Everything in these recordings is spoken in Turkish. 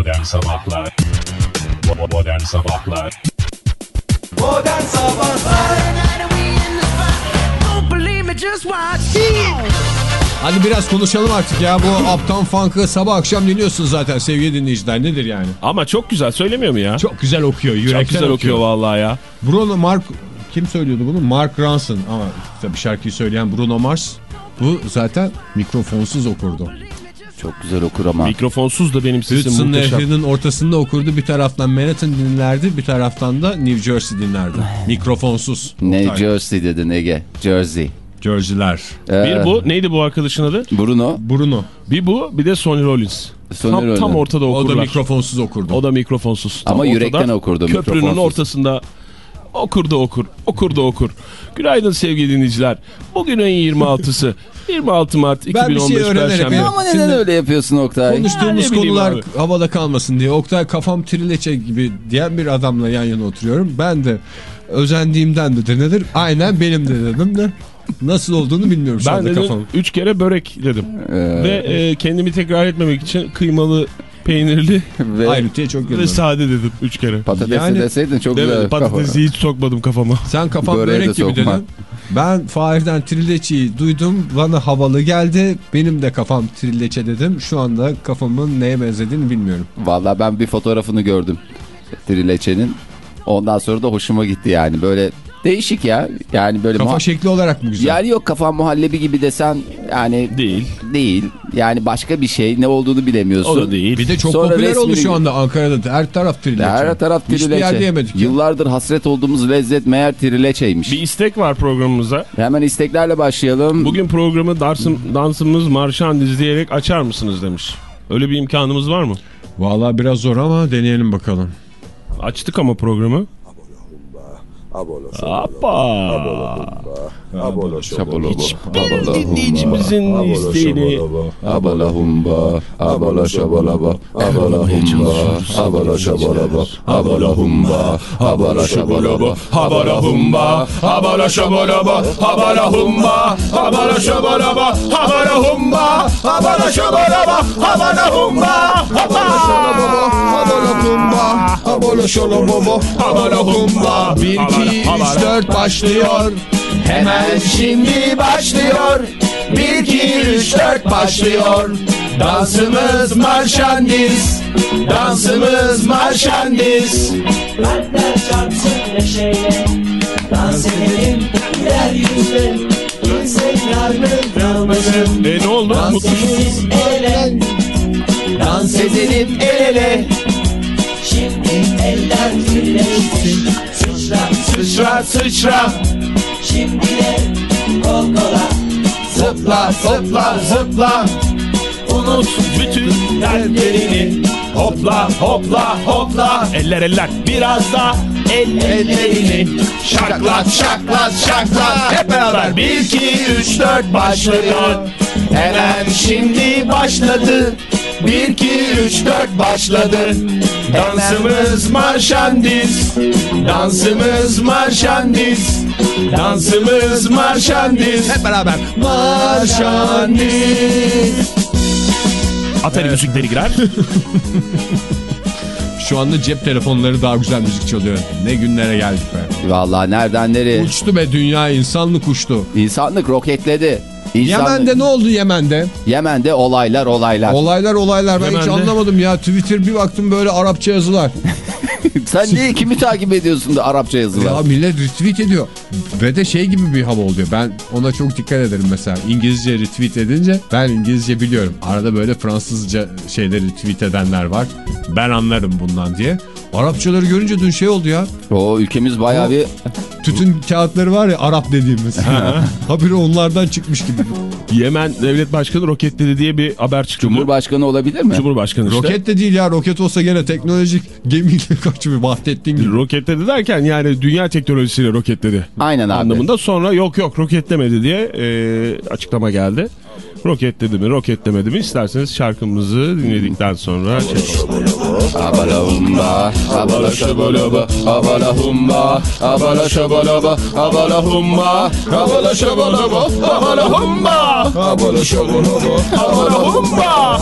Modern Sabahlar Modern Sabahlar Modern Sabahlar Don't believe me, just watch. Hadi biraz konuşalım artık ya. Bu Uptown Funk'ı sabah akşam dinliyorsunuz zaten sevgili dinleyiciler. Nedir yani? Ama çok güzel söylemiyor mu ya? Çok, Çok güzel okuyor. Yürekten güzel okuyor vallahi ya. Bruno Mark kim söylüyordu bunu? Mark Ronson ama tabii şarkıyı söyleyen Bruno Mars. Bu zaten mikrofonsuz okurdu. Çok güzel okur ama. Mikrofonsuz da benim sesim Hudson muhteşem. Nehri'nin ortasında okurdu. Bir taraftan Manhattan dinlerdi, bir taraftan da New Jersey dinlerdi. Mikrofonsuz. Ne Oktay. Jersey dedin Ege. Jersey. Jersey'ler. Ee, Bir bu neydi bu arkadaşın adı? Bruno. Bruno. Bir bu bir de Sonny Rollins. Sonny tam, tam Rollins. ortada O da okurlar. mikrofonsuz okurdu. O da mikrofonsuz. Tam Ama ortada, yürekten okurdu, Köprünün mikrofonsuz. ortasında okur da okur. Okur da okur. Günaydın sevgili dinleyiciler. Bugün ayın 26'sı. 26 Mart Ben bir 2015 şey öğrenerek Perşembe. ya. Ama neden Şimdi- öyle yapıyorsun Oktay? Konuştuğumuz bileyim konular abi. havada kalmasın diye. Oktay kafam trileçe gibi diyen bir adamla yan yana oturuyorum. Ben de özendiğimden de nedir? Aynen benim de dedim de. Nasıl olduğunu bilmiyorum şu Ben anda dedim kafam. 3 kere börek dedim. Ee, Ve e, kendimi tekrar etmemek için kıymalı, peynirli ve Ayrıntıya çok ve girdim. sade dedim 3 kere. patatesi Yani- deseydin çok güzel. Patatesi hiç sokmadım kafama. Sen kafam Böreğe de börek gibi sokma. dedin. Ben Fahir'den trileçeyi duydum. Bana havalı geldi. Benim de kafam trileçe dedim. Şu anda kafamın neye benzediğini bilmiyorum. Valla ben bir fotoğrafını gördüm. Trileçe'nin. Ondan sonra da hoşuma gitti yani. Böyle değişik ya. Yani böyle Kafa şekli olarak mı güzel? Yani yok kafa muhallebi gibi desen yani Değil. değil. Yani başka bir şey ne olduğunu bilemiyorsun. O da değil. Bir de çok Sonra popüler oldu şu anda Ankara'da. Her taraf trileçe. Her taraf Hiçbir trileçe. yerde yemedik. ya. Yıllardır hasret olduğumuz lezzet meğer trileçeymiş. Bir istek var programımıza. Hemen isteklerle başlayalım. Bugün programı dansım, dansımız marşandiz diyerek açar mısınız demiş. Öyle bir imkanımız var mı? Vallahi biraz zor ama deneyelim bakalım. Açtık ama programı. A bola. Apa! A bola. Şabala Bir dinleyicimizin isteğini Abala humba, abala şabalaba, abala humba, abala şabalaba, abala humba, abala şabalaba, Habara humba, habara şabalaba, habara humba, habara şabalaba, habara humba, habara şabalaba, habara humba, habara humba. 1, 2, 3, 4 başlıyor. Hemen şimdi başlıyor. 1 2 3 4 başlıyor. Dansımız marşandiz. Dansımız marşandiz. Kalpler çarpsın neşeyle Dans edelim yeryüzünde Kimse yardım kalmasın E ne oldu? Mutlu. Dansımız el ele Dans edelim el ele. Şimdi eller birleşsin Sıçra Sıçra sıçra. Şimdi de kol kola Zıpla zıpla zıpla. Unut bütün dertlerini. Hopla hopla hopla. Eller eller. Biraz da ellerini. Şaklat şaklat şaklat. Hep beraber 1 2 3 4 başlıyor. Hemen şimdi başladı. 1 2 3 4 başladı. Dansımız marşandiz. Dansımız marşandiz. Dansımız marşandiz. Hep beraber. Marşandiz. Atari müzikleri girer. Şu anda cep telefonları daha güzel müzik çalıyor. Ne günlere geldik be. Vallahi nereden nereye? Uçtu be dünya insanlık uçtu. İnsanlık roketledi. İnsanlık- Yemen'de ne oldu Yemen'de? Yemen'de olaylar olaylar. Olaylar olaylar ben hiç Yemen'de- anlamadım ya. Twitter bir baktım böyle Arapça yazılar. Sen niye kimi takip ediyorsun da Arapça yazılar? ya millet retweet ediyor. Ve de şey gibi bir hava oluyor. Ben ona çok dikkat ederim mesela. İngilizce retweet edince ben İngilizce biliyorum. Arada böyle Fransızca şeyleri retweet edenler var. Ben anlarım bundan diye. Arapçaları görünce dün şey oldu ya. O ülkemiz bayağı bir Tütün kağıtları var ya Arap dediğimiz. Haberi onlardan çıkmış gibi. Yemen devlet başkanı roketledi diye bir haber çıktı. Cumhurbaşkanı olabilir mi? Cumhurbaşkanı işte. Roket de değil ya. Roket olsa gene teknolojik gemiyle kaçıyor. Bahsettiğin gibi. Roketledi derken yani dünya teknolojisiyle roketledi. Aynen abi. Anlamında sonra yok yok roketlemedi diye e, açıklama geldi. Roketledi mi roketlemedi mi isterseniz şarkımızı dinledikten sonra şey yapalım. Abala humba, abala şabalaba, abala humba, abala şabalaba, abala humba, abala şabalaba, abala humba, abala şabalaba, abala humba.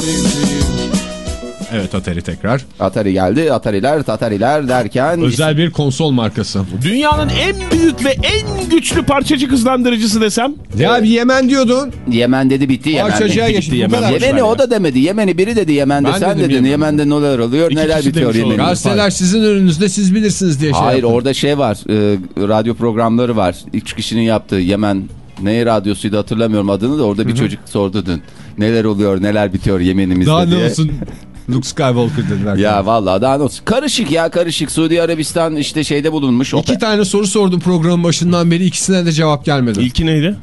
Evet Atari tekrar. Atari geldi. Atariler, Tatariler derken Özel bir konsol markası. Dünyanın en büyük ve en güçlü parçacık hızlandırıcısı desem. Ya bir Yemen diyordun. Yemen dedi bitti Yemen. Parçacığa geçti. kadar. Yemen'i o da demedi. Yemen'i biri dedi Yemen'de. Ben Sen dedin Yemen. Yemen'de neler oluyor İki neler bitiyor olabilir. Gazeteler sizin önünüzde siz bilirsiniz diye şey Hayır yaptım. orada şey var. e, radyo programları var. Üç kişinin yaptığı Yemen ne radyosuydu hatırlamıyorum adını da orada bir çocuk sordu dün. Neler oluyor neler bitiyor Yemen'imizde Daha diye. ne olsun Luke Skywalker dediler. Ya vallahi daha olsun. Karışık ya karışık. Suudi Arabistan işte şeyde bulunmuş. İki Ope- tane soru sordum programın başından beri ikisine de cevap gelmedi. İlki neydi?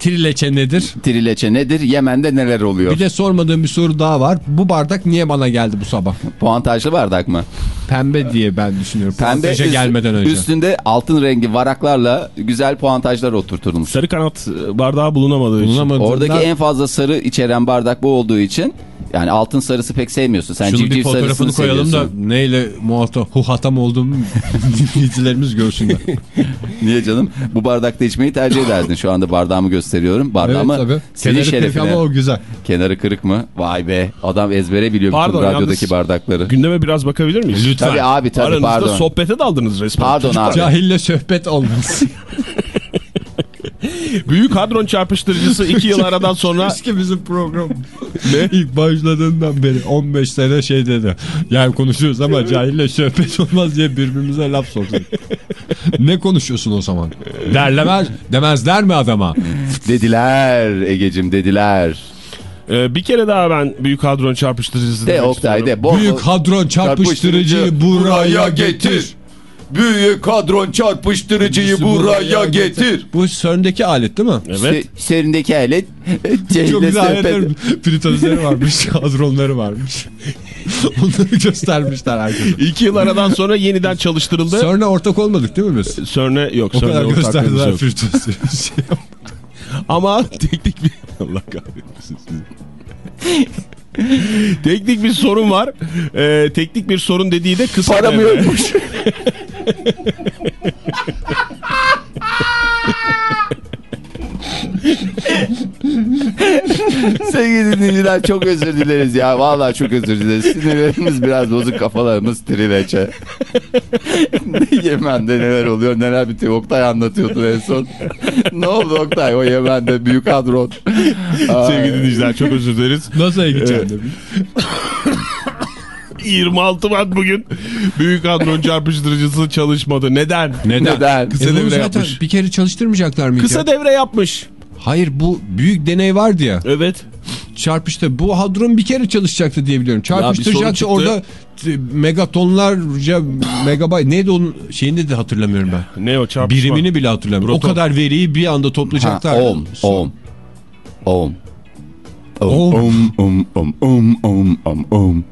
Trileçe nedir? Trileçe nedir? Yemen'de neler oluyor? Bir de sormadığım bir soru daha var. Bu bardak niye bana geldi bu sabah? Puantajlı bardak mı? Pembe diye ben düşünüyorum. Pembe üst- gelmeden önce. üstünde altın rengi varaklarla güzel puantajlar oturtulmuş. Sarı kanat bardağı bulunamadığı için. Oradaki en fazla sarı içeren bardak bu olduğu için yani altın sarısı pek sevmiyorsun. Sen civciv bir fotoğrafını koyalım da neyle muhatap huhatam olduğumu dinleyicilerimiz görsünler. Niye canım? Bu bardakta içmeyi tercih ederdin. Şu anda bardağımı gösteriyorum. evet Bardağımı tabii. senin Kenarı kırık şerefine. ama o güzel. Kenarı kırık mı? Vay be. Adam ezbere biliyor Pardon, bütün radyodaki yalnız- bardakları. Gündeme biraz bakabilir miyiz? Lütfen. Tabii abi tabii Aranızda pardon. sohbete daldınız resmen. Pardon Çocuklar. abi. Cahille sohbet olmaz. Büyük hadron çarpıştırıcısı 2 yıl aradan sonra Eski bizim program. ne? İlk başladığından beri 15 sene şey dedi. Yani konuşuyoruz ama cahille sohbet olmaz diye birbirimize laf soktuk. ne konuşuyorsun o zaman? Derlemez, demezler mi adama? Dediler Egecim dediler. Ee, bir kere daha ben büyük hadron çarpıştırıcısı De demek Oktay istiyorum. de. Bol Büyük hadron çarpıştırıcıyı buraya getir. Büyük hadron çarpıştırıcıyı buraya getir. Bu CERN'deki alet değil mi? Evet. Se- serindeki alet. Çok güzel aletler. Plütonizleri varmış, hadronları varmış. Onları göstermişler herkese. 2 yıl aradan sonra yeniden çalıştırıldı. CERN'e ortak olmadık değil mi biz? CERN'e yok. O kadar ortaklığımız gösterdiler yok. plütonizleri. Ama teknik bir... Allah kahretsin sizi. teknik bir sorun var. Ee, teknik bir sorun dediği de kısa Para mı devre. yokmuş? Sevgili dinleyiciler çok özür dileriz ya. Vallahi çok özür dileriz. Sinirlerimiz biraz bozuk kafalarımız trileçe. Yemen'de neler oluyor neler bitiyor. Oktay anlatıyordu en son. ne oldu Oktay o Yemen'de büyük hadron. Sevgili dinleyiciler çok özür dileriz. Nasıl gideceğim demiş. 26 Mart bugün büyük hadron çarpıştırıcısı çalışmadı. Neden? Neden? Neden? Kısa E devre zaten yapmış. bir kere çalıştırmayacaklar mı? Kısa ya? devre yapmış. Hayır bu büyük deney vardı ya. Evet. Çarpıştı. Bu hadron bir kere çalışacaktı diye biliyorum. Çarpıştıracaktı orada megatonlarca megabayt neydi onun şeyini de hatırlamıyorum ben. Ne o çarpışma? Birimini bile hatırlamıyorum. Proton. O kadar veriyi bir anda Ha, toplayacaklar. ohm, ohm. Ohm. Ohm. Ohm, ohm, ohm, ohm, ohm, ohm, ohm.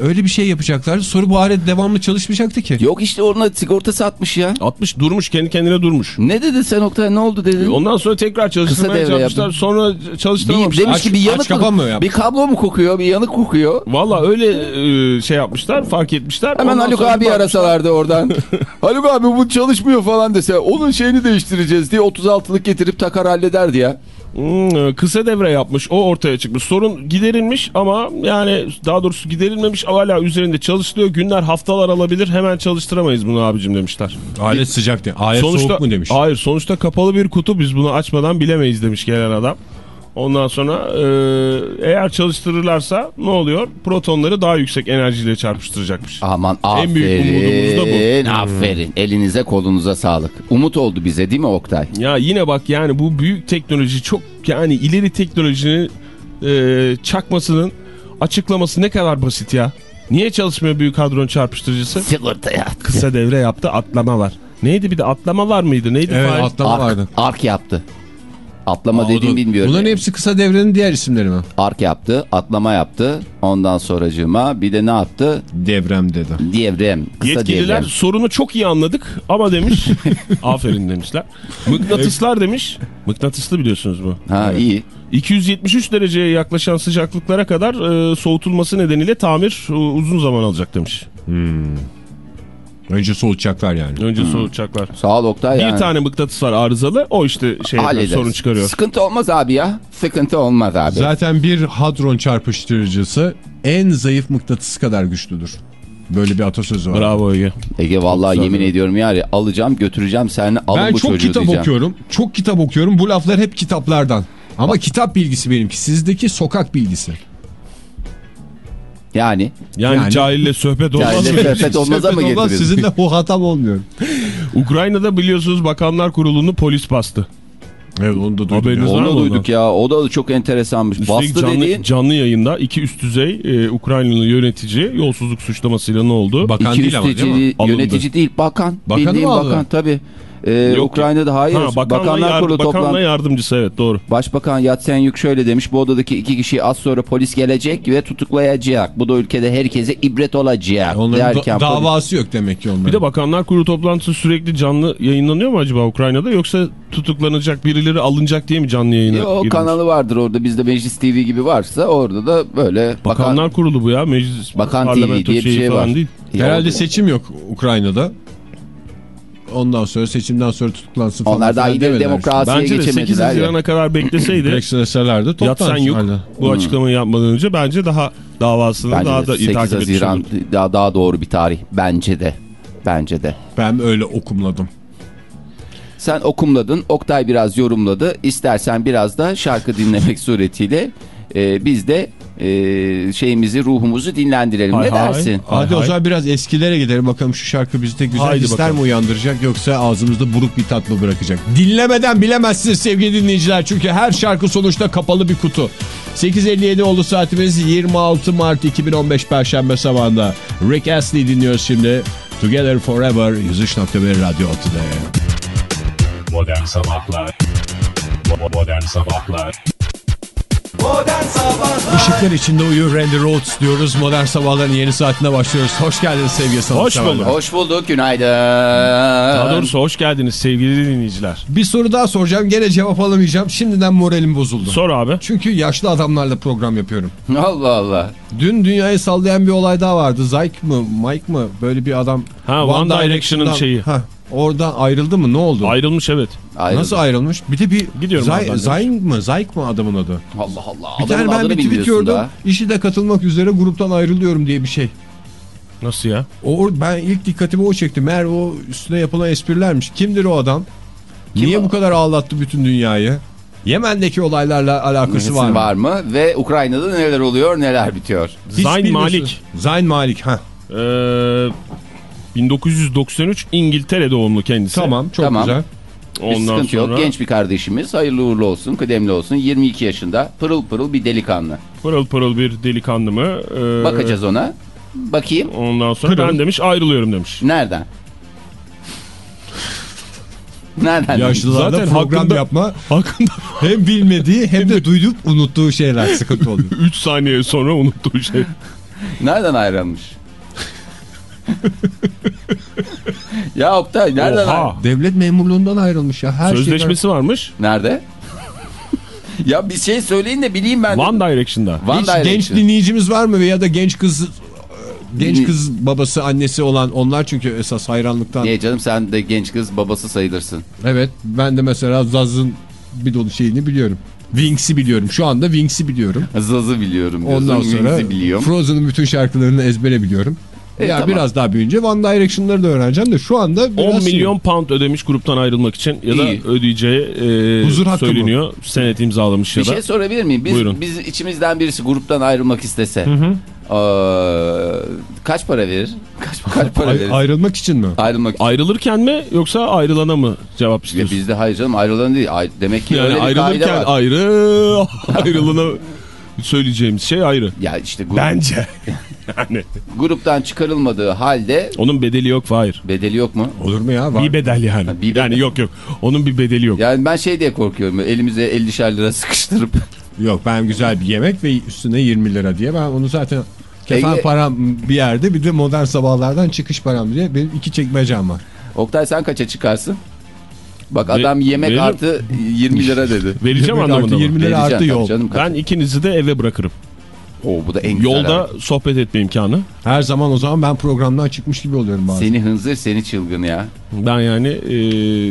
Öyle bir şey yapacaklardı. Sonra bu alet devamlı çalışmayacaktı ki. Yok işte ona sigortası atmış ya. 60 durmuş kendi kendine durmuş. Ne dedi sen Oktay ne oldu dedi? Ondan sonra tekrar çalıştırmaya çalışmışlar. yaptım. Sonra Bir, çalıştıramamışlar. demiş ki bir yanık aç? Bir kablo mu kokuyor bir yanık kokuyor. Valla öyle e, şey yapmışlar fark etmişler. Hemen Ondan Haluk abi arasalardı oradan. Haluk abi bu çalışmıyor falan dese onun şeyini değiştireceğiz diye 36'lık getirip takar hallederdi ya. Hmm, kısa devre yapmış o ortaya çıkmış. Sorun giderilmiş ama yani daha doğrusu giderilmemiş hala üzerinde çalışılıyor. Günler haftalar alabilir hemen çalıştıramayız bunu abicim demişler. Alet sıcak diye. Alet soğuk mu demiş. Hayır sonuçta kapalı bir kutu biz bunu açmadan bilemeyiz demiş gelen adam. Ondan sonra e, eğer çalıştırırlarsa ne oluyor? Protonları daha yüksek enerjiyle çarpıştıracakmış. Aman En büyük umudumuz da bu. aferin aferin elinize kolunuza sağlık. Umut oldu bize değil mi Oktay? Ya yine bak yani bu büyük teknoloji çok yani ileri teknolojinin e, çakmasının açıklaması ne kadar basit ya. Niye çalışmıyor büyük hadron çarpıştırıcısı? Sigortaya. Kısa devre yaptı atlama var. Neydi bir de atlama var mıydı? Neydi? Evet Fahir? atlama Ark, vardı. ark yaptı. Atlama Aa, dediğim da- bilmiyorum. Bunların hepsi kısa devrenin diğer isimleri mi? Ark yaptı, atlama yaptı. Ondan sonracığıma bir de ne yaptı? Devrem dedi. Devrem. Kısa Yetkililer devrem. sorunu çok iyi anladık ama demiş aferin demişler. Mıknatıslar demiş. Mıknatıslı biliyorsunuz bu. Ha iyi. 273 dereceye yaklaşan sıcaklıklara kadar e, soğutulması nedeniyle tamir e, uzun zaman alacak demiş. Önce soğutacaklar yani. Önce soğutacaklar. Sağ ol Oktay. Bir yani. tane mıknatıs var arızalı. O işte şey sorun çıkarıyor. Sıkıntı olmaz abi ya. Sıkıntı olmaz abi. Zaten bir hadron çarpıştırıcısı en zayıf mıknatıs kadar güçlüdür. Böyle bir atasözü var. Bravo Ege. Ege vallahi Çok yemin ediyorum yani alacağım götüreceğim seni alın Ben bu çok çocuğu kitap diyeceğim. okuyorum. Çok kitap okuyorum. Bu laflar hep kitaplardan. Ama kitap bilgisi benimki. Sizdeki sokak bilgisi. Yani Yani, Yani- cahille sohbet olmaz. Cahille mı? sohbet olmaza mı Sohbet olmaz? Sizinle muhatap olmuyorum. Ukrayna'da biliyorsunuz Bakanlar Kurulu'nu polis bastı. Evet onu da duydum. Haberiniz onu ondan? duyduk ya o da çok enteresanmış. Üstelik Bastı canlı, dediğin canlı yayında iki üst düzey e, Ukraynalı yönetici yolsuzluk suçlamasıyla ne oldu? Bakan iki değil ama değil mi? üsteci Alındı. yönetici değil bakan. Bakanı Bildiğin mı bakan tabii. Ee, Yok. Ukrayna'da hayır. Ha, bakanla, Bakanlar yard- Kurulu bakanla toplantı. yardımcısı evet doğru. Başbakan Yatsenyuk şöyle demiş. Bu odadaki iki kişiyi az sonra polis gelecek ve tutuklayacak. Bu da ülkede herkese ibret olacak. Onların da- derken polis- davası yok demek ki onların. Bir de Bakanlar Kurulu toplantısı sürekli canlı yayınlanıyor mu acaba Ukrayna'da yoksa tutuklanacak birileri alınacak diye mi canlı yayına Yo, girmiş? kanalı vardır orada. Bizde Meclis TV gibi varsa orada da böyle Bakanlar Kurulu bu ya meclis Bakan TV diye bir şey var. değil. Herhalde seçim yok Ukrayna'da. Ondan sonra seçimden sonra tutuklansın falan. Onlar daha filan ileri demediler. demokrasiye Bence de 8 geçemediler ya. Haziran'a kadar bekleseydi Direksiyonelerde toplansın. Yatsenyuk Aynen. bu açıklamayı yapmadan önce bence daha davasını Bence daha da iyi 8 takip etmiş Haziran olurdu. daha, daha doğru bir tarih. Bence de. Bence de. Ben öyle okumladım. Sen okumladın, Oktay biraz yorumladı. İstersen biraz da şarkı dinlemek suretiyle e, biz de e, şeyimizi, ruhumuzu dinlendirelim. Hay ne hay. dersin? Hay Hadi o hay. zaman biraz eskilere gidelim bakalım şu şarkı bizde güzel Haydi hisler bakalım. mi uyandıracak yoksa ağzımızda buruk bir tat mı bırakacak? Dinlemeden bilemezsiniz sevgili dinleyiciler çünkü her şarkı sonuçta kapalı bir kutu. 8.57 oldu saatimiz 26 Mart 2015 Perşembe sabahında. Rick Astley dinliyoruz şimdi. Together Forever 103.1 Radyo 6'da. Modern Sabahlar Modern Sabahlar Işıklar içinde uyur Randy Rhodes diyoruz. Modern Sabahların yeni saatine başlıyoruz. Hoş geldiniz sevgili sanatseverler. bulduk. Hoş bulduk, günaydın. Daha doğrusu hoş geldiniz sevgili dinleyiciler. Bir soru daha soracağım. Gene cevap alamayacağım. Şimdiden moralim bozuldu. Sor abi. Çünkü yaşlı adamlarla program yapıyorum. Allah Allah. Dün dünyayı sallayan bir olay daha vardı. Zyke mı, Mike mı? Böyle bir adam. Ha, One Direction'ın şeyi. Ha, oradan ayrıldı mı? Ne oldu? Ayrılmış evet. Ayrıldı. Nasıl ayrılmış? Bir de bir Gidiyorum abi ben de. Zyke mı? Adamın adı? Allah Allah. Bir tane ben bir tweet gördüm. daha. İşi de katılmak üzere gruptan ayrılıyorum diye bir şey. Nasıl ya? O, ben ilk dikkatimi o çekti. Meğer o üstüne yapılan esprilermiş. Kimdir o adam? Kim Niye o? bu kadar ağlattı bütün dünyayı? Yemen'deki olaylarla alakası var Var mı? mı? Ve Ukrayna'da neler oluyor, neler bitiyor? Hiç Zayn bilmiyorsun. Malik. Zayn Malik. Ha. Ee, 1993 İngiltere doğumlu kendisi. Tamam çok Tamam. güzel. Bir Ondan sıkıntı sonra yok. Genç bir kardeşimiz. Hayırlı uğurlu olsun, kıdemli olsun. 22 yaşında. Pırıl pırıl bir delikanlı. pırıl pırıl bir delikanlı mı? Ee, Bakacağız ona. Bakayım. Ondan sonra Pırıl. ben demiş ayrılıyorum demiş. Nereden? Nereden? Yaşlılarda Zaten program hakkında- yapma Hakkında hem bilmediği hem de duyup unuttuğu şeyler sıkıntı oluyor. 3 saniye sonra unuttuğu şey. Nereden ayrılmış? ya Oktay nereden Oha. Devlet memurluğundan ayrılmış ya. Her Sözleşmesi varmış. Nerede? ya bir şey söyleyin de bileyim ben. de. One Direction'da. One Hiç genç Direction. dinleyicimiz var mı veya da genç kız genç kız babası annesi olan onlar çünkü esas hayranlıktan. Niye canım sen de genç kız babası sayılırsın. Evet ben de mesela Zaz'ın bir dolu şeyini biliyorum. Wings'i biliyorum. Şu anda Wings'i biliyorum. Zazı biliyorum diyorsun. Ondan sonra Wings'i biliyorum. Frozen'ın bütün şarkılarını ezbere biliyorum. E, ya tamam. biraz daha büyüyünce One Direction'ları da öğreneceğim de şu anda biraz 10 şey- milyon pound ödemiş gruptan ayrılmak için ya da İyi. ödeyeceği e, Huzur hakkı söyleniyor. Senet imzalamış Bir ya da. şey sorabilir miyim? Biz, Buyurun. biz içimizden birisi gruptan ayrılmak istese. Aa, kaç para verir? Kaç, kaç para verir? ayrılmak için mi? Ayrılmak Ayrılırken mi yoksa ayrılana mı cevap Ya istiyorsun? bizde hayır canım ayrılan değil. Ay- demek ki yani öyle bir ayrılırken var. ayrı ayrılana söyleyeceğimiz şey ayrı. Ya işte grup- Bence. yani gruptan çıkarılmadığı halde onun bedeli yok Fahir. bedeli yok mu? Olur mu ya? Var. Bir bedel yani. bir bedel. Yani yok yok. Onun bir bedeli yok. Yani ben şey diye korkuyorum. Elimize 50'şer lira sıkıştırıp Yok ben güzel bir yemek ve üstüne 20 lira diye ben onu zaten kefen Ege- param bir yerde bir de modern sabahlardan çıkış param diye benim iki çekmecem var. Oktay sen kaça çıkarsın? Bak Ve- adam yemek veririm. artı 20 lira dedi. Vereceğim anlamında artı mı? 20 lira artı yol. Canım, Ben ikinizi de eve bırakırım. Oo, bu da en güzel. Yolda abi. sohbet etme imkanı. Her zaman o zaman ben programdan çıkmış gibi oluyorum bazen. Seni hınzır seni çılgın ya. Ben yani e,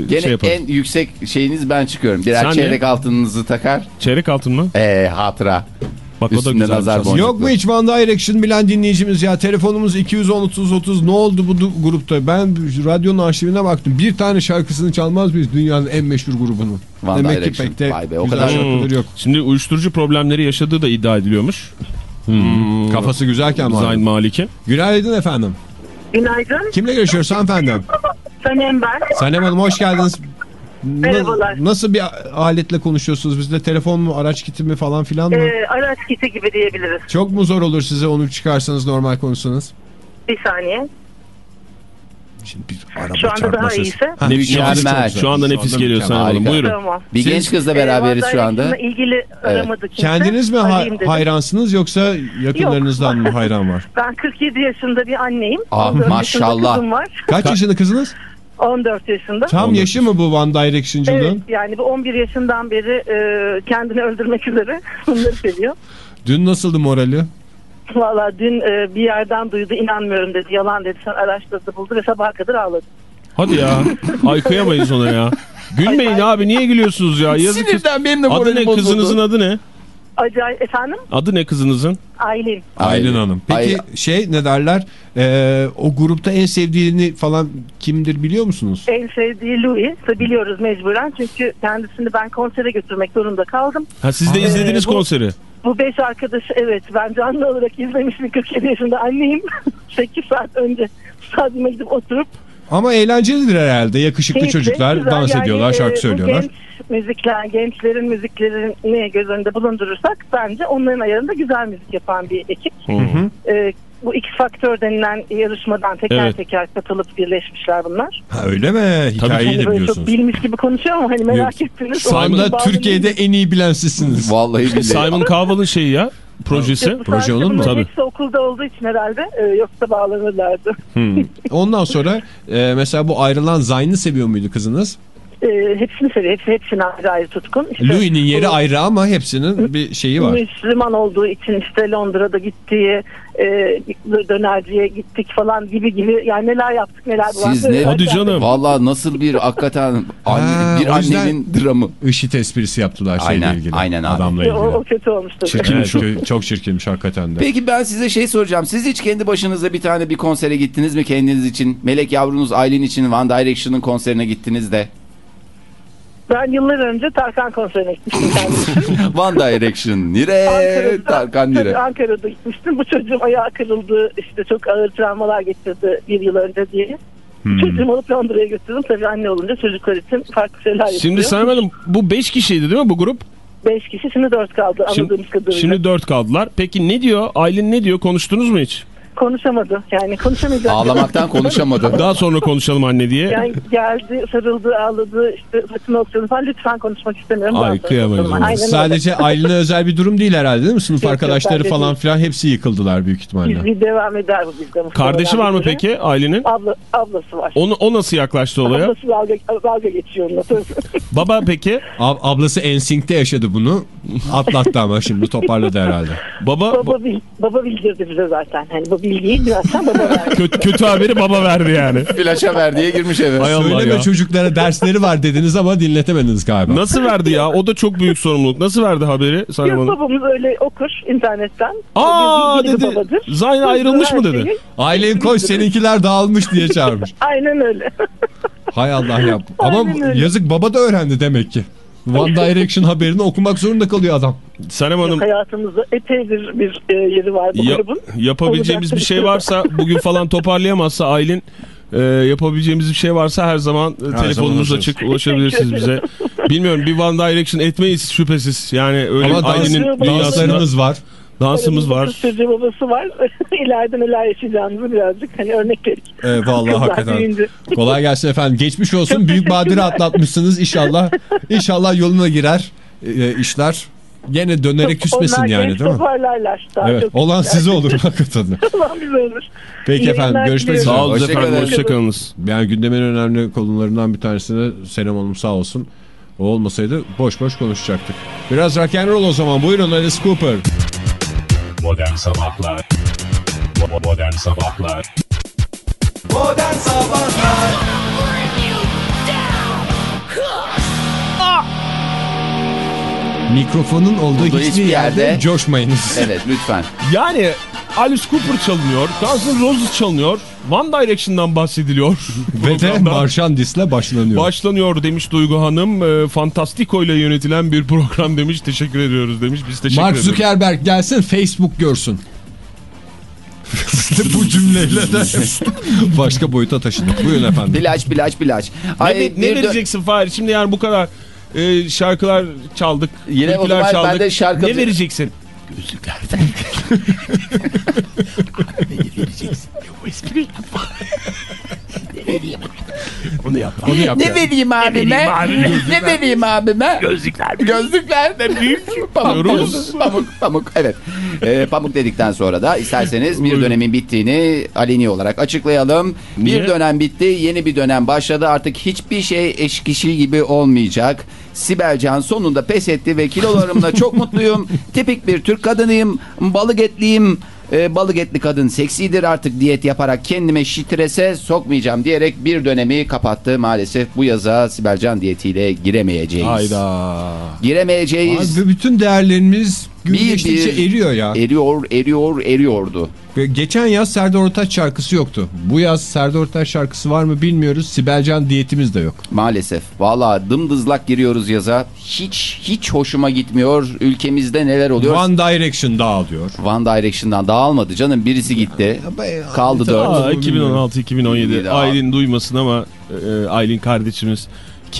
Gene şey yaparım. en yüksek şeyiniz ben çıkıyorum. Birer Sen ne? çeyrek altınınızı takar. Çeyrek altın mı? Ee, hatıra. Bak o da Üstünde güzel. nazar boncuğu. Yok mu hiç One Direction bilen dinleyicimiz ya? Telefonumuz 210 30 30. Ne oldu bu grupta? Ben radyonun arşivine baktım. Bir tane şarkısını çalmaz mıyız dünyanın en meşhur grubunun? One Demek ki Direction. pek de Vay be, o güzel kadar- şarkıları yok. Şimdi uyuşturucu problemleri yaşadığı da iddia ediliyormuş. Hmm. Kafası güzelken Zayn var. Malik'in. Günaydın efendim. Günaydın. Kimle görüşüyoruz hanımefendi? Sanem ben. Sanem Hanım hoş geldiniz. Merhabalar. Nasıl bir aletle konuşuyorsunuz bizde? Telefon mu, araç kiti mi falan filan mı? Ee, araç kiti gibi diyebiliriz. Çok mu zor olur size onu çıkarsanız normal konuşsanız? Bir saniye. Şimdi bir araba Şu anda daha iyiyse. Ha, Nefis, mükemmel. çok güzel. Şu anda nefis geliyor. Sanem Hanım. Buyurun. Tamam. Bir Siz- genç kızla Ee, beraberiz One şu anda. İlgili aramadı kimse. Kendiniz mi ha- hayransınız yoksa yakınlarınızdan mı hayran var? Ben 47 yaşında bir anneyim. Ah, 14 maşallah. var. Kaç yaşında kızınız? 14 yaşında. Tam yaşı mı bu One Evet Direction'cılığın? yani bu 11 yaşından beri e, kendini öldürmek üzere bunları seviyor. Dün nasıldı morali? Valla dün e, bir yerden duydu inanmıyorum dedi yalan dedi sen araştırdı buldu ve sabaha kadar ağladı. Hadi ya. Ay kıyamayız ona ya. Gülmeyin abi niye gülüyorsunuz ya? Yazık kız. Sinirden benim de Adı moralim ne bozuldu. kızınızın adı ne? Acayip efendim Adı ne kızınızın? Aylin. Aylin Hanım. Peki Ay- şey ne derler? Ee, o grupta en sevdiğini falan kimdir biliyor musunuz? En sevdiği Louis. Biliyoruz mecburen çünkü kendisini ben konsere götürmek zorunda kaldım. Ha siz de Ee, izlediniz bu- konseri. Bu beş arkadaş evet ben canlı olarak izlemişim 47 yaşında anneyim. 8 saat önce stadyuma gidip oturup Ama eğlencelidir herhalde. Yakışıklı keyifli, çocuklar güzel. dans Yani, ediyorlar, e, şarkı söylüyorlar. Genç müzikler, gençlerin müziklerini göz önünde bulundurursak bence onların ayarında güzel müzik yapan bir ekip. E, bu X Faktör denilen yarışmadan teker Evet. teker katılıp birleşmişler bunlar. Ha, öyle mi? Hikayeyi Hani de böyle çok biliyorsunuz. bilmiş gibi konuşuyorum ama hani merak ettiniz. Bazı Türkiye'de en iyi bilen sizsiniz. Vallahi billahi. Simon Cowell'ın şeyi ya. Projesi. Bu Proje onun mu? Tabii. Hepsi okulda olduğu için herhalde e, yoksa bağlanırlardı. Ondan sonra e, mesela bu ayrılan Zayn'ı seviyor muydu kızınız? E, hepsini seviyor. Hepsi, hepsine ayrı ayrı tutkun. İşte Louis'nin yeri bu- ayrı ama hepsinin bir şeyi var. Müslüman olduğu için işte Londra'da gittiği e, dönerciye gittik falan gibi gibi yani neler yaptık neler Siz ne- Hadi canım. Vallahi nasıl bir hakikaten anne- Ha, bir o annenin dramı. IŞİD esprisi yaptılar şeyle Aynen, ilgili. aynen abi. Adamla O, o ilgili. kötü olmuştu. Çirkinmiş, kö- çok çirkinmiş hakikaten de. Peki ben size şey soracağım. Siz hiç kendi başınıza bir tane bir konsere gittiniz mi kendiniz için? Melek yavrunuz Aylin için One Direction'ın konserine gittiniz de. Ben yıllar önce Tarkan konserine gitmiştim kendim. One Direction. Nire? Ankara'da, Tarkan Nire. Ankara'da gitmiştim. Bu çocuğum ayağı kırıldı. işte çok ağır travmalar geçirdi bir yıl önce diye. Hmm. Çocuğumu alıp Londra'ya götürdüm. Tabii anne olunca çocuklar için farklı şeyler yapıyor. Şimdi Sanem Hanım bu 5 kişiydi değil mi bu grup? Beş kişi şimdi dört kaldı Şimdi, anladığımız kadarıyla. şimdi 4 kaldılar. Peki ne diyor? Aylin ne diyor? Konuştunuz mu hiç? Konuşamadı. Yani konuşamayacak. Ağlamaktan konuşamadı. Daha sonra konuşalım anne diye. Yani geldi, sarıldı, ağladı, işte saçını okşadı falan. Lütfen konuşmak istemiyorum. Ay, kıyamayız. Sadece Aylin'e özel bir durum değil herhalde değil mi? Sınıf Yok, yok, arkadaşları bence falan filan hepsi yıkıldılar büyük ihtimalle. Biz bir devam eder bu bizde. Kardeşi var mı peki Aylin'in? Abla, ablası var. Onu, o nasıl yaklaştı olaya? Ablası dalga, dalga geçiyor. Baba peki? Ab- ablası Ensync'te yaşadı bunu. Atlattı ama şimdi toparladı herhalde. Baba baba, baba bildirdi bize zaten. Hani bu bilgiyi birazdan baba verdi. kötü, kötü haberi baba verdi yani. Flaşa ver diye girmiş eve. Hay Allah Söyleme ya. çocuklara dersleri var dediniz ama dinletemediniz galiba. Nasıl verdi ya? O da çok büyük sorumluluk. Nasıl verdi haberi Yok Hanım? babamız öyle okur internetten. Aa dedi. babadır. Zayn ayrılmış mı dedi? şeyi- Aylin koş seninkiler dağılmış diye çağırmış. Aynen öyle. Hay Allah ya. Ama öyle. yazık baba da öğrendi demek ki. One Direction haberini okumak zorunda kalıyor adam. Sanem Hanım Hayatımızda epey bir, bir e, yeri var bu ya- grubun. yapabileceğimiz bir şey varsa bugün falan toparlayamazsa Aylin e, yapabileceğimiz bir şey varsa her zaman e, telefonumuz zaman açık ulaşabilirsiniz bize. Bilmiyorum bir One Direction etmeyiz şüphesiz. Yani öyle Ama Aylin'in dünyasında var. Dansımız var. Kız çocuğu babası var. İleride neler yaşayacağımızı birazcık hani örnek verik. Ee, vallahi Kızlar hakikaten. büyüyünce. Kolay gelsin efendim. Geçmiş olsun. Çok Büyük badire atlatmışsınız inşallah. İnşallah yoluna girer e, işler. Gene dönerek küsmesin Onlar yani değil mi? toparlarlar. Daha Evet. çok Olan size olur hakikaten. Olan bize olur. Peki İyi efendim görüşmek üzere. Sağ olun Hoşçakalın. efendim hoşçakalınız. Yani gündemin önemli konularından bir tanesine Senem Hanım sağ olsun. O olmasaydı boş boş konuşacaktık. Biraz rock and roll o zaman. Buyurun Alice Cooper. Modern Sabahlar Modern Sabahlar Modern Sabahlar Mikrofonun olduğu Olduğu hiçbir hiçbir yerde, yerde- coşmayınız. Evet lütfen. Yani Alice Cooper çalınıyor. Guns N' Roses çalınıyor. One Direction'dan bahsediliyor. Ve de. Marşandis'le başlanıyor. Başlanıyor demiş Duygu Hanım. E, Fantastiko ile yönetilen bir program demiş. Teşekkür ediyoruz demiş. Biz teşekkür Mark ediyoruz. Zuckerberg gelsin Facebook görsün. Bu cümleyle de başka boyuta taşıdık. Buyurun efendim. Bilaç bilaç bilaç. Ne, Ay, ne dö- vereceksin Fahir? Şimdi yani bu kadar e, şarkılar çaldık. Yine o zaman ben çaldık. de şarkı- Ne vereceksin? gözlüklerden. Anneye vereceksin diye bu espriyi. Onu yap. Onu yap. Ne vereyim abime? Ne vereyim abime? Gözlükler. Gözlükler de büyük. Pamuk, Diyoruz. pamuk, pamuk. Evet. Ee, pamuk dedikten sonra da isterseniz bir dönemin bittiğini aleni olarak açıklayalım. Niye? Bir dönem bitti, yeni bir dönem başladı. Artık hiçbir şey eş kişi gibi olmayacak. Sibel Can sonunda pes etti ve kilolarımla çok mutluyum. Tipik bir Türk kadınıyım. Balık etliyim. Ee, balık etli kadın seksidir artık diyet yaparak kendime strese sokmayacağım diyerek bir dönemi kapattı. Maalesef bu yaza Sibel Can diyetiyle giremeyeceğiz. Hayda. Giremeyeceğiz. Abi bütün değerlerimiz gün Bir bir- eriyor ya. Eriyor, eriyor, eriyordu. Ve Geçen yaz Serdar Ortaç şarkısı yoktu. Bu yaz Serdar Ortaç şarkısı var mı bilmiyoruz. Sibelcan diyetimiz de yok. Maalesef. Valla dımdızlak giriyoruz yaza. Hiç hiç hoşuma gitmiyor. Ülkemizde neler oluyor? One, One Direction dağılıyor. Direction'dan dağılmadı canım. Birisi gitti. Kaldı dört. Aa, 2016-2017 Bir daha. Aylin duymasın ama e, Aylin kardeşimiz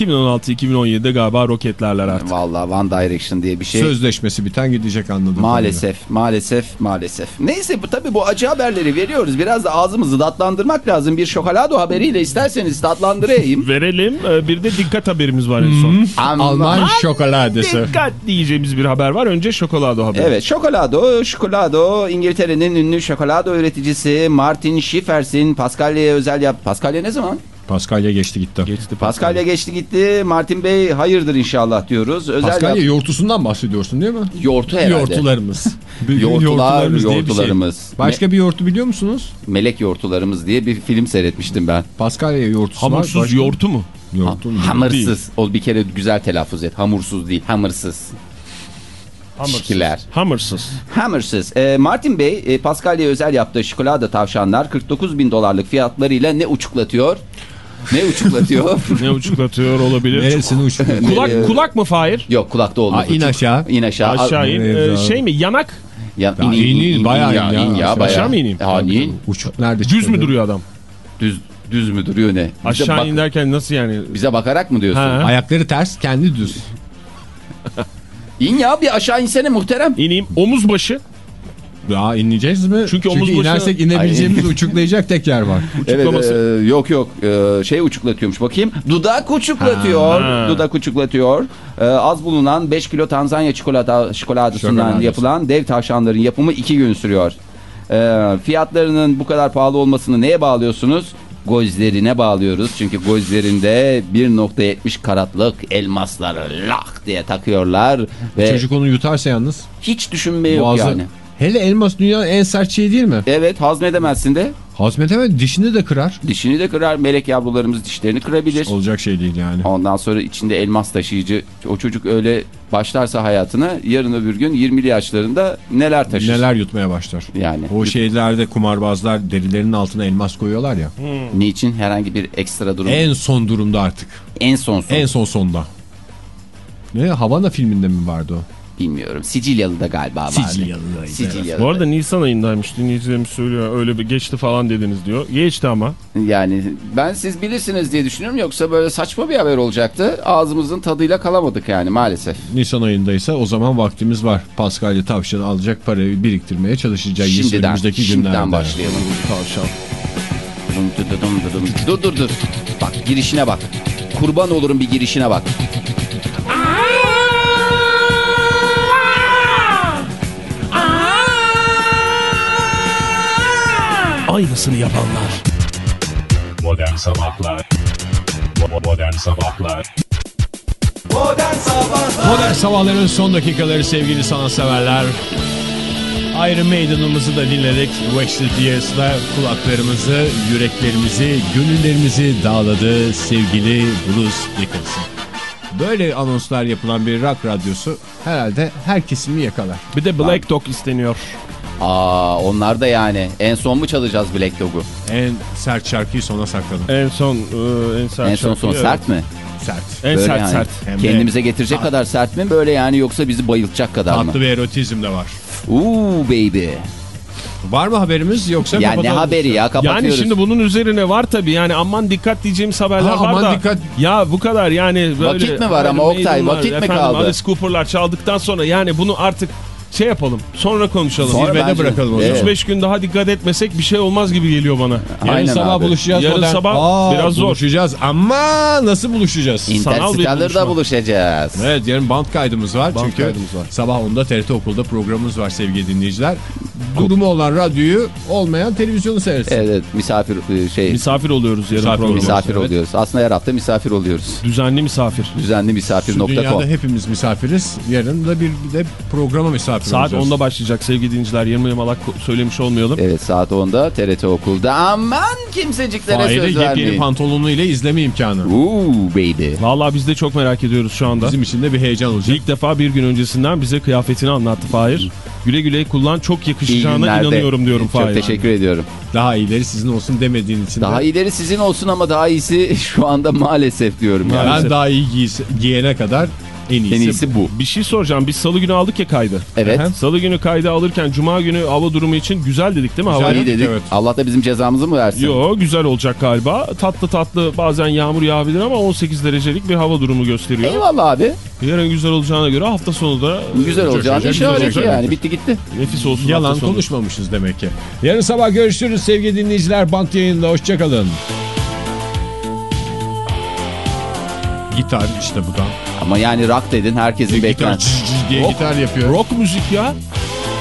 2016-2017'de galiba roketlerler artık. Valla One Direction diye bir şey. Sözleşmesi biten gidecek anladım. Maalesef, maalesef, maalesef. Neyse bu tabii bu acı haberleri veriyoruz. Biraz da ağzımızı tatlandırmak lazım. Bir şokolado haberiyle isterseniz tatlandırayım. Verelim. E, bir de dikkat haberimiz var en son. Alman şokoladesi. Dikkat diyeceğimiz bir haber var. Önce şokolado haberi. Evet, şokolado, şokolado. İngiltere'nin ünlü şokolado üreticisi Martin Schiffers'in Paskalya'ya özel yap. Paskalya ne zaman? Paskalya geçti gitti. Geçti Paskalya geçti gitti. Martin Bey hayırdır inşallah diyoruz. Özel Paskalya yap- yoğurtusundan bahsediyorsun değil mi? yoğurtu herhalde. Yoğurtularımız. Bir- Yoğurtular, yoğurtularımız diye bir şey. Başka bir yoğurtu biliyor musunuz? Melek yoğurtularımız diye bir film seyretmiştim ben. Paskalya yoğurtusu var. Hamursuz Başka- yoğurtu mu? Yoğurtu mu? Hamursuz. O bir kere güzel telaffuz et. Hamursuz değil, hamursuz. Şikiler. Hamursuz. Hamursuz. Ee, Martin Bey, e, Paskalya'ya özel yaptığı şokolada tavşanlar 49 bin dolarlık fiyatlarıyla ne uçuklatıyor? Ne uçuklatıyor? Ne uçuklatıyor olabilir? Neresini uçmuş? Kulak kulak mı Fahir? Yok kulakta olmaz. Aa, in aşağı. İn aşağı. Aşağı in. E, abi. şey mi? Yanak. Ya, Ya, in, in, bayağı in ya. in ya, Aşağı bayağı. mı ineyim? Ha, in. Uçuk nerede Düz mü duruyor adam? Düz, düz mü duruyor ne? Bize, Aşağı bak- in derken nasıl yani? bize bakarak mı diyorsun? Ha. Ayakları ters kendi düz. İn ya bir aşağı insene muhterem. İneyim. Omuz başı. Ya ineceğiz mi? Çünkü omuz başı- inersek inebileceğimiz uçuklayacak tek yer var. Evet, Uçuklaması. e, yok yok E, şey uçuklatıyormuş bakayım. Dudak uçuklatıyor. Ha. Dudak uçuklatıyor. E, az bulunan 5 kilo Tanzanya çikolata çikolatasından yapılan dev tavşanların yapımı 2 gün sürüyor. E, fiyatlarının bu kadar pahalı olmasını neye bağlıyorsunuz? Gözlerine bağlıyoruz. Çünkü gözlerinde 1.70 karatlık elmasları lak diye takıyorlar ve Çocuk onu yutarsa yalnız. hiç düşünme yok yani. Hele elmas dünyanın en sert şeyi değil mi? Evet hazmedemezsin de Hazmetemez dişini de kırar. dişini de kırar. Melek yavrularımız dişlerini kırabilir. Olacak şey değil yani. Ondan sonra içinde elmas taşıyıcı o çocuk öyle başlarsa hayatına yarın öbür gün 20'li yaşlarında neler taşır. Neler yutmaya başlar. Yani. O şeylerde kumarbazlar derilerinin altına elmas koyuyorlar ya. Niçin herhangi bir ekstra durum? En, En son durumda artık. son son. En son sonda. Ne Havana filminde mi vardı o? Bilmiyorum. Sicilyalı'da galiba vardı. Sicilyalı'daydı, Sicilyalı'da. Bu arada Nisan ayındaymış. Dinleyicilerimiz söylüyor. Öyle bir geçti falan dediniz diyor. Geçti ama. Yani ben siz bilirsiniz diye düşünüyorum yoksa böyle saçma bir haber olacaktı. Ağzımızın tadıyla kalamadık yani maalesef. Nisan ayındaysa o zaman vaktimiz var. Paskalya tavşanı alacak parayı biriktirmeye çalışacağız Şimdiden, önümüzdeki şimdiden günlerde. başlayalım. Tavşan. Dur dur dur. Bak girişine bak. Kurban olurum bir girişine bak. Aynısını yapanlar. Modern Sabahlar Modern Sabahlar Modern Sabahlar Modern sabahların son dakikaları sevgili sanatseverler. Iron Maiden'ımızı da dinledik. Wasted Years'la kulaklarımızı, yüreklerimizi, gönüllerimizi dağladı sevgili Bruce Dickinson. Böyle anonslar yapılan bir rock radyosu herhalde her kesimi yakalar. Bir de Black Dog isteniyor. Aa onlar da yani. En son mu çalacağız Black Dog'u? En sert şarkıyı sona sakladım. En son e, en sert En son son sert mi? Sert. En Böyle sert yani. sert. Hem Kendimize getirecek tatlı. kadar sert mi böyle yani yoksa bizi bayıltacak kadar mı? Tatlı bir erotizm de var. Uuu baby. Var mı haberimiz yoksa Ya ne haberi ya kapatıyoruz. Yani şimdi bunun üzerine var tabii yani aman dikkat diyeceğimiz haberler Ha, var aman da. dikkat. Ya bu kadar yani böyle. Vakit mi var ama Oktay, vakit mi efendim, kaldı? Alice Cooper'lar çaldıktan sonra yani bunu artık şey yapalım sonra konuşalım. Sonra Zirvede bence- bırakalım Evet. zaman. 3-5 gün daha dikkat etmesek bir şey olmaz gibi geliyor bana. Yarın Aynen sabah abi. buluşacağız. Yarın modern- sabah biraz zor. Buluşacağız ama nasıl buluşacağız? Sanal bir Interstellar'da buluşacağız. Evet yarın band kaydımız var. Band Çünkü kaydımız var. sabah 10'da TRT Okul'da programımız var sevgili dinleyiciler. Durumu olan radyoyu olmayan televizyonu seyretsin. Evet misafir e, şey Misafir oluyoruz yarın Misafir programda. misafir evet. oluyoruz. Aslında her hafta misafir oluyoruz. Düzenli misafir. Düzenli Şu misafir.com. dünyada hepimiz misafiriz. Yarın da bir, bir de programa misafir Saat olacağız. 10'da başlayacak sevgili dinleyiciler. 20 yamalak söylemiş olmayalım. Evet saat 10'da TRT Okul'da. Aman kimseciklere Fahir'e söz yepyeni vermeyin. pantolonu ile izleme imkanı. Uuu baby. Vallahi biz de çok merak ediyoruz şu anda. Bizim için de bir heyecan olacak. İlk defa bir gün öncesinden bize kıyafetini anlattı Fahir. Güle güle kullan çok yakışacağına inanıyorum diyorum Çok Fahir. teşekkür ediyorum. Daha iyileri sizin olsun demediğin için Daha de. iyileri sizin olsun ama daha iyisi şu anda maalesef diyorum. Yani. Ben daha iyi giysi- giyene kadar en iyisi. En iyisi bu. Bir şey soracağım. Biz salı günü aldık ya kaydı. Evet. Aha. Salı günü kaydı alırken cuma günü hava durumu için güzel dedik değil mi? Güzel Hava İyi dedik. Evet. Allah da bizim cezamızı mı versin? Yo güzel olacak galiba. Tatlı tatlı bazen yağmur yağabilir ama 18 derecelik bir hava durumu gösteriyor. Eyvallah abi. Yarın güzel olacağına göre hafta sonu da Güzel olacağını güzel işaret olacak. yani. Bitti gitti. nefis olsun Yalan hafta sonu. konuşmamışız demek ki. Yarın sabah görüşürüz sevgili dinleyiciler. Bant yayında hoşçakalın. Gitar işte bu da. Ama yani rock dedin herkesin Gitar beklentisi. cız cız diye Rock- gitar yapıyor. Rock müzik ya.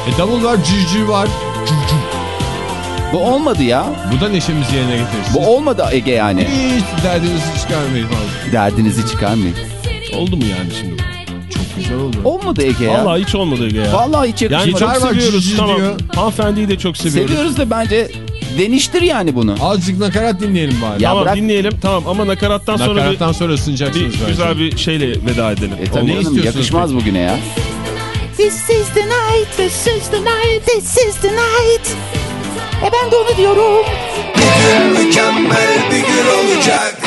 E davul var cız var. Bu olmadı ya. Bu da neşemizi yerine getirir. Bu olmadı Ege yani. Hiç derdinizi çıkarmayın falan. Derdinizi çıkarmayın. Oldu mu yani şimdi? Çok güzel oldu. Olmadı Ege ya. Vallahi hiç olmadı Ege ya. Vallahi hiç Yani yakışmadı. çok Gitar var, seviyoruz tamam. diyor. Hanımefendiyi de çok seviyoruz. Seviyoruz da bence deniştir yani bunu. Azıcık nakarat dinleyelim bari. Ya Tamam bırak- dinleyelim tamam ama nakarattan sonra bir, Nakarattan sonra ısınacaksınız bir güzel bir şeyle veda edelim. E tabii Ne canım yakışmaz bugüne ya. This is the night, this is the night, this is the night. E ben de onu diyorum. Mükemmel bir gün olacak